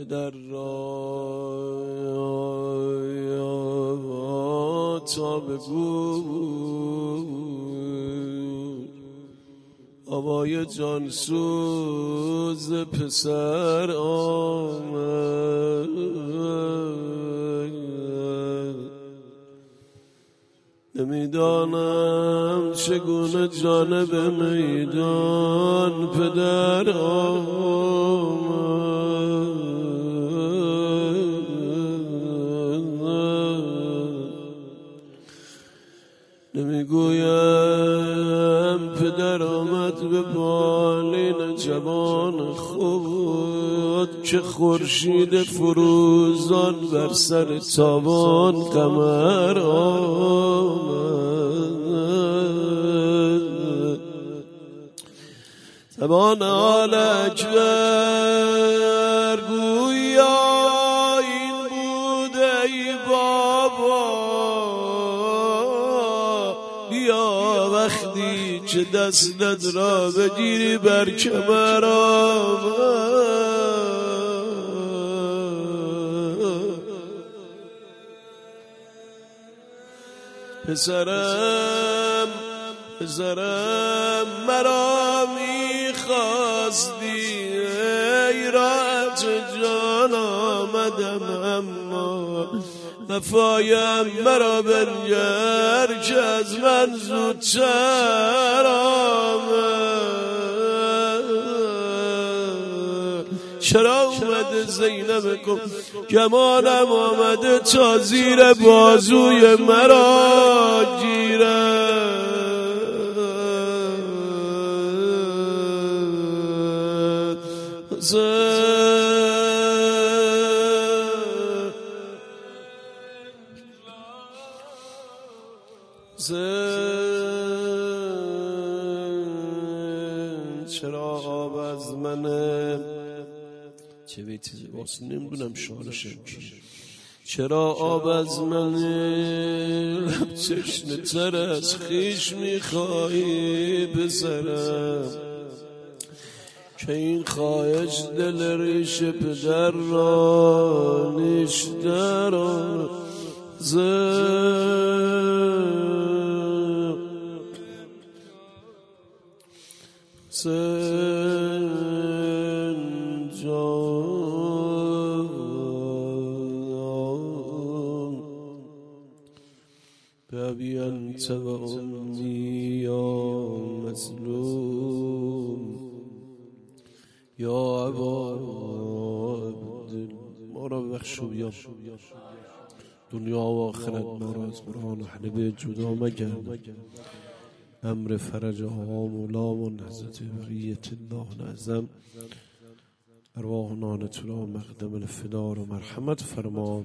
پدر را تا بگو آوای جانسوز پسر آمد. نمی‌دانم چگونه جانب میدان پدر نمی‌گویم پدر آمد به بالین جوان خود که خورشید فروزان بر سر تابان قمر آمد. زبان آل اکبر گویا این بوده ای بابا. که دستت را بگیری بر کمر پسرم پسرم مرا می‌خواستی ای راحت جان آمدم اما وفایم مرا بنگر که از من زودتر چرا اومده زینب کن گمانم آمده تا زیر بازوی مرا گیره چرا آب از منه؟ چه بیتی واسه نمی‌دونم شعرشم کی چرا آب از منه؟ چشم تر از خیش میخوایی بزرم که این خواهش دل ریش پدر را سنجان بأبي أنت وأمي يا مظلوم. یا عباد ما را بخشو دنیا و آخرت ما را از قرآن حلبه جدا مگرد امر فرج ها مولا حضرت بقیت الله نعظم. ارواح نانت را مقدم الفدار و مرحمت فرما.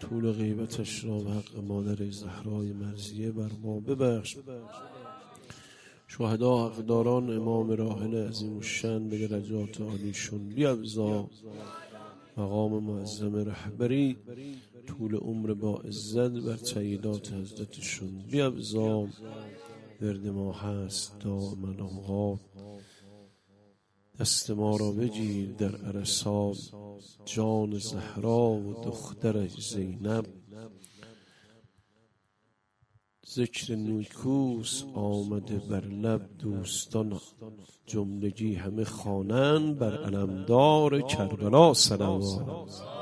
طول غیبتش را و حق مادر زهرای مرزیه بر ما ببخش. شهدا حقداران امام راحل عظیم الشن به درجات عالیشون بیابزا مقام معظم رهبری طول عمر با عزت بر تاییدات حضرتشون بیابزا ورد ما هست دامن آقا. دست ما را بگیر در عرصات جان زهرا و دخترش زینب. ذکر نیکوس آمده بر لب دوستان جملگی همه خوانند بر علمدار کربلا. صلوات